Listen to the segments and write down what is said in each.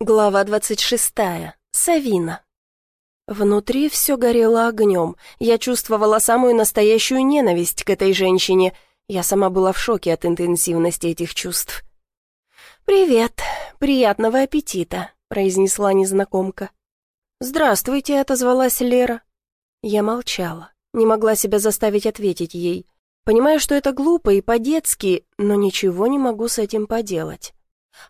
Глава двадцать шестая. Савина. Внутри все горело огнем. Я чувствовала самую настоящую ненависть к этой женщине. Я сама была в шоке от интенсивности этих чувств. «Привет. Приятного аппетита», — произнесла незнакомка. «Здравствуйте», — отозвалась Лера. Я молчала, не могла себя заставить ответить ей. Понимаю, что это глупо и по-детски, но ничего не могу с этим поделать.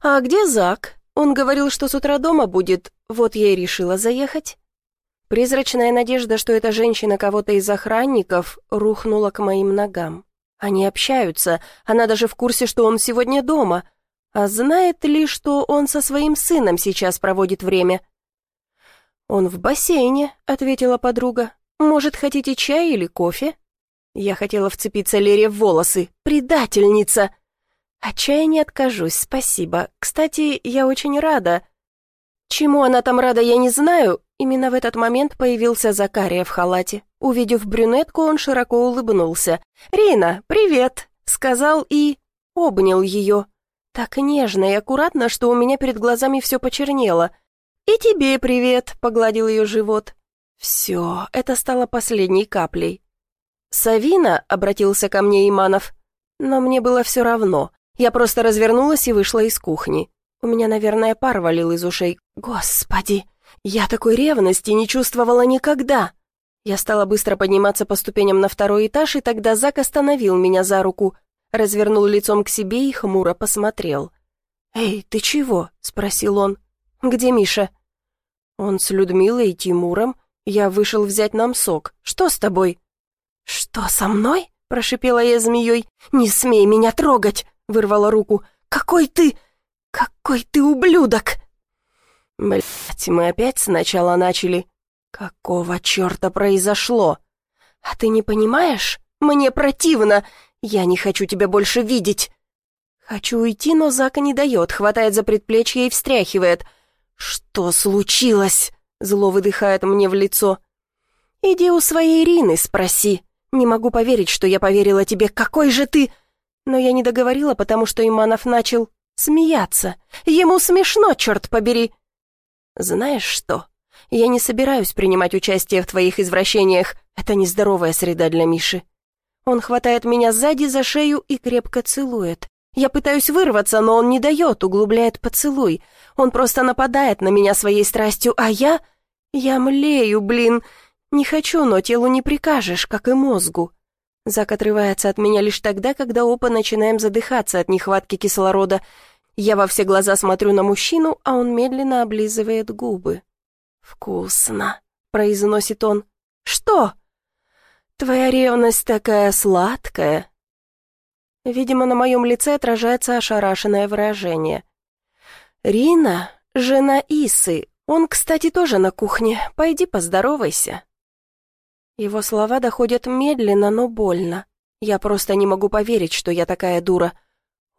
«А где Зак?» Он говорил, что с утра дома будет, вот я и решила заехать. Призрачная надежда, что эта женщина кого-то из охранников, рухнула к моим ногам. Они общаются, она даже в курсе, что он сегодня дома. А знает ли, что он со своим сыном сейчас проводит время? «Он в бассейне», — ответила подруга. «Может, хотите чай или кофе?» Я хотела вцепиться Лере в волосы. «Предательница!» «От чая не откажусь, спасибо. Кстати, я очень рада». Чему она там рада, я не знаю. Именно в этот момент появился Закария в халате. Увидев брюнетку, он широко улыбнулся. «Рина, привет!» — сказал и... обнял ее. Так нежно и аккуратно, что у меня перед глазами все почернело. «И тебе привет!» — погладил ее живот. Все, это стало последней каплей. «Савина?» — обратился ко мне Иманов. Но мне было все равно. Я просто развернулась и вышла из кухни. У меня, наверное, пар валил из ушей. Господи, я такой ревности не чувствовала никогда. Я стала быстро подниматься по ступеням на второй этаж, и тогда Зак остановил меня за руку, развернул лицом к себе и хмуро посмотрел. «Эй, ты чего?» — спросил он. «Где Миша?» «Он с Людмилой и Тимуром. Я вышел взять нам сок. Что с тобой?» «Что со мной?» — прошипела я змеей. «Не смей меня трогать!» Вырвала руку. «Какой ты... какой ты ублюдок!» Блять, мы опять сначала начали. Какого черта произошло? А ты не понимаешь? Мне противно. Я не хочу тебя больше видеть. Хочу уйти, но Зака не дает, хватает за предплечье и встряхивает. Что случилось? Зло выдыхает мне в лицо. Иди у своей Ирины спроси. Не могу поверить, что я поверила тебе. Какой же ты... Но я не договорила, потому что Иманов начал смеяться. Ему смешно, черт побери. Знаешь что? Я не собираюсь принимать участие в твоих извращениях. Это нездоровая среда для Миши. Он хватает меня сзади за шею и крепко целует. Я пытаюсь вырваться, но он не дает, углубляет поцелуй. Он просто нападает на меня своей страстью, а я... Я млею, блин. Не хочу, но телу не прикажешь, как и мозгу. Зак отрывается от меня лишь тогда, когда оба начинаем задыхаться от нехватки кислорода. Я во все глаза смотрю на мужчину, а он медленно облизывает губы. «Вкусно», — произносит он. «Что?» «Твоя ревность такая сладкая». Видимо, на моем лице отражается ошарашенное выражение. «Рина, жена Исы. Он, кстати, тоже на кухне. Пойди поздоровайся». Его слова доходят медленно, но больно. Я просто не могу поверить, что я такая дура.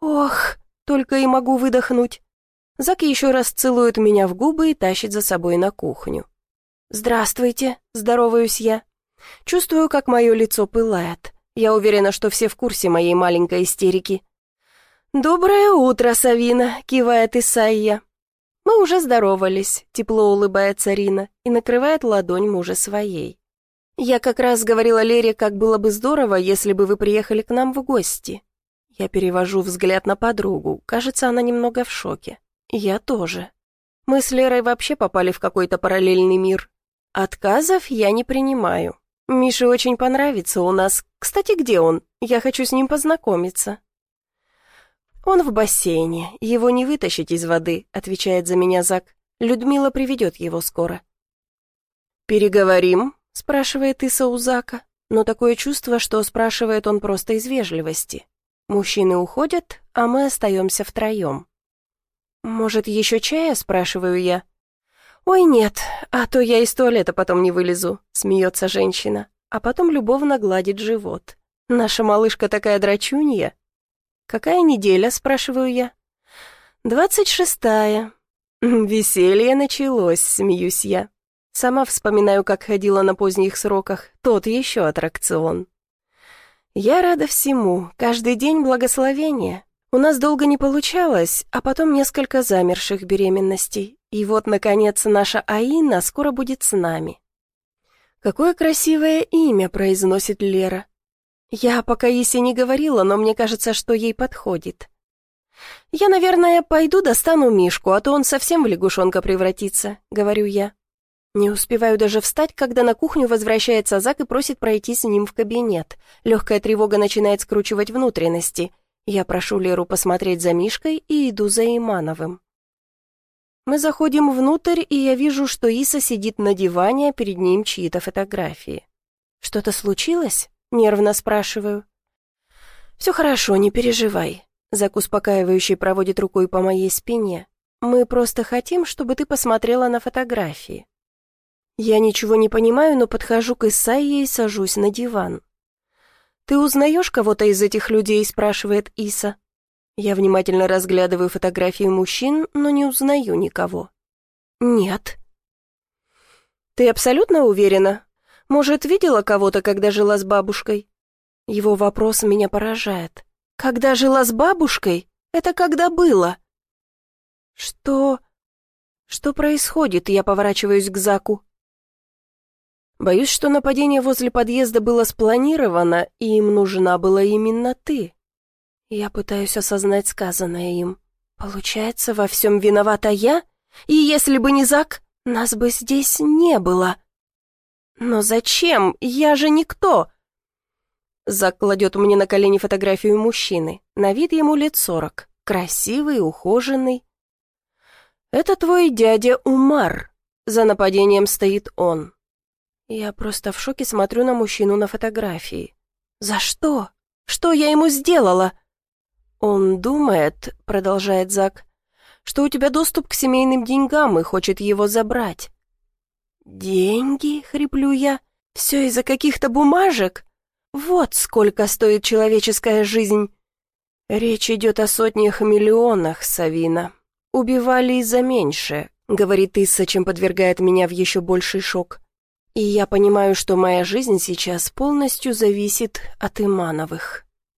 Ох, только и могу выдохнуть. Зак еще раз целует меня в губы и тащит за собой на кухню. «Здравствуйте», — здороваюсь я. Чувствую, как мое лицо пылает. Я уверена, что все в курсе моей маленькой истерики. «Доброе утро, Савина», — кивает Исайя. Мы уже здоровались, тепло улыбается Рина и накрывает ладонь мужа своей. «Я как раз говорила Лере, как было бы здорово, если бы вы приехали к нам в гости». Я перевожу взгляд на подругу. Кажется, она немного в шоке. Я тоже. Мы с Лерой вообще попали в какой-то параллельный мир. Отказов я не принимаю. Мише очень понравится у нас. Кстати, где он? Я хочу с ним познакомиться. Он в бассейне. Его не вытащить из воды, отвечает за меня Зак. Людмила приведет его скоро. Переговорим, спрашивает Иса у Зака, но такое чувство, что спрашивает он просто из вежливости. Мужчины уходят, а мы остаемся втроем. «Может, еще чая?» – спрашиваю я. «Ой, нет, а то я из туалета потом не вылезу», – смеется женщина, а потом любовно гладит живот. «Наша малышка такая драчунья». «Какая неделя?» – спрашиваю я. «Двадцать шестая». «Веселье началось», – смеюсь я. Сама вспоминаю, как ходила на поздних сроках. Тот еще аттракцион. Я рада всему. Каждый день благословение. У нас долго не получалось, а потом несколько замерших беременностей. И вот, наконец, наша Аина скоро будет с нами. «Какое красивое имя», — произносит Лера. Я пока Исе не говорила, но мне кажется, что ей подходит. «Я, наверное, пойду достану Мишку, а то он совсем в лягушонка превратится», — говорю я. Не успеваю даже встать, когда на кухню возвращается Зак и просит пройти с ним в кабинет. Легкая тревога начинает скручивать внутренности. Я прошу Леру посмотреть за Мишкой и иду за Имановым. Мы заходим внутрь, и я вижу, что Иса сидит на диване, а перед ним чьи-то фотографии. «Что-то случилось?» — нервно спрашиваю. «Все хорошо, не переживай». Зак успокаивающий проводит рукой по моей спине. «Мы просто хотим, чтобы ты посмотрела на фотографии». Я ничего не понимаю, но подхожу к Исайе и сажусь на диван. «Ты узнаешь кого-то из этих людей?» – спрашивает Иса. Я внимательно разглядываю фотографии мужчин, но не узнаю никого. «Нет». «Ты абсолютно уверена? Может, видела кого-то, когда жила с бабушкой?» Его вопрос меня поражает. «Когда жила с бабушкой? Это когда было?» «Что... что происходит?» Я поворачиваюсь к Заку. Боюсь, что нападение возле подъезда было спланировано, и им нужна была именно ты. Я пытаюсь осознать сказанное им. Получается, во всем виновата я? И если бы не Зак, нас бы здесь не было. Но зачем? Я же никто. Зак кладет мне на колени фотографию мужчины. На вид ему лет сорок. Красивый, ухоженный. Это твой дядя Умар. За нападением стоит он. Я просто в шоке смотрю на мужчину на фотографии. «За что? Что я ему сделала?» «Он думает», — продолжает Зак, «что у тебя доступ к семейным деньгам и хочет его забрать». «Деньги?» — хриплю я. «Все из-за каких-то бумажек? Вот сколько стоит человеческая жизнь!» «Речь идет о сотнях миллионах, Савина. Убивали из-за меньше», — говорит Исса, чем подвергает меня в еще больший шок. И я понимаю, что моя жизнь сейчас полностью зависит от Имановых.